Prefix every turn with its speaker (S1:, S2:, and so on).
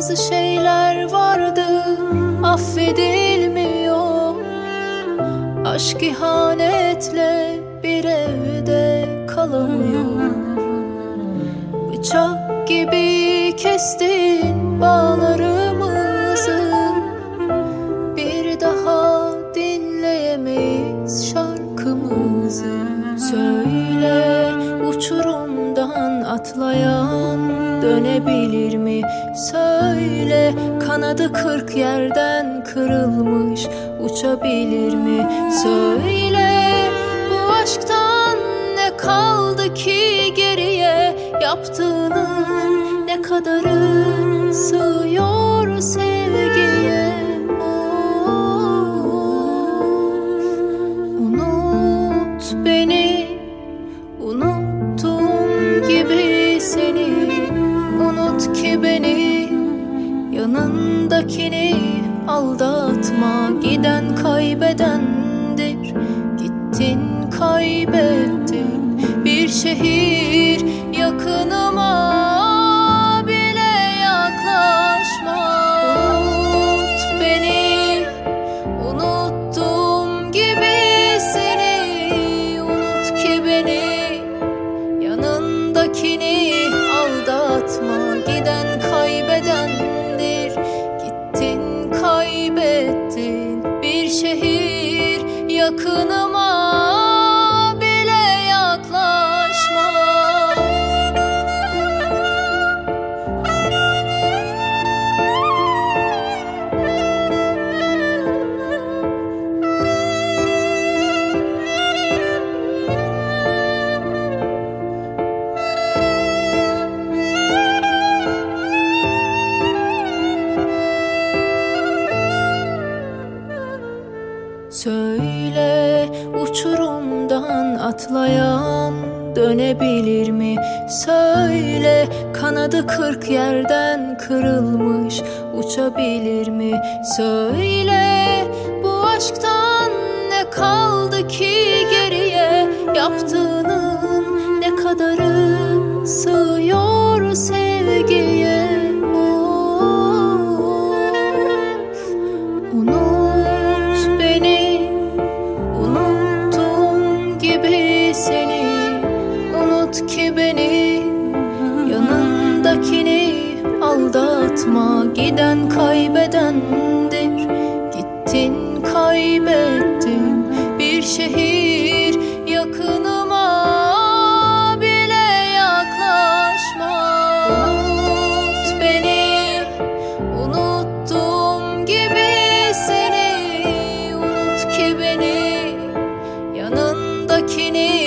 S1: Bazı şeyler vardı affedilmiyor. Aşk ihanetle bir evde kalamıyor. Bıçak gibi kestin bağlarımızı. Bir daha dinleyemeyiz şarkımızı. Söyle uçurumdan atlayan dönebilir mi? Söyle kanadı kırk yerden kırılmış uçabilir mi? Söyle bu aşktan ne kaldı ki geriye yaptığının ne kadarı sığıyor ki beni Yanındakini aldatma. Giden kaybedendir Gittin kaybettin. Bir şehir şehir yakınıma bile Söyle uçurumdan atlayan dönebilir mi? Söyle kanadı kırk yerden kırılmış uçabilir mi? Söyle bu aşktan ne kaldı ki geriye yaptığının ne kadarı sığıyor sevgiye? Unut ki beni Yanındakini aldatma. Giden kaybedendir Gittin kaybettin. Bir şehir yakınıma bile yaklaşma. Unut beni Unuttum gibi seni. Unut ki beni Yanındakini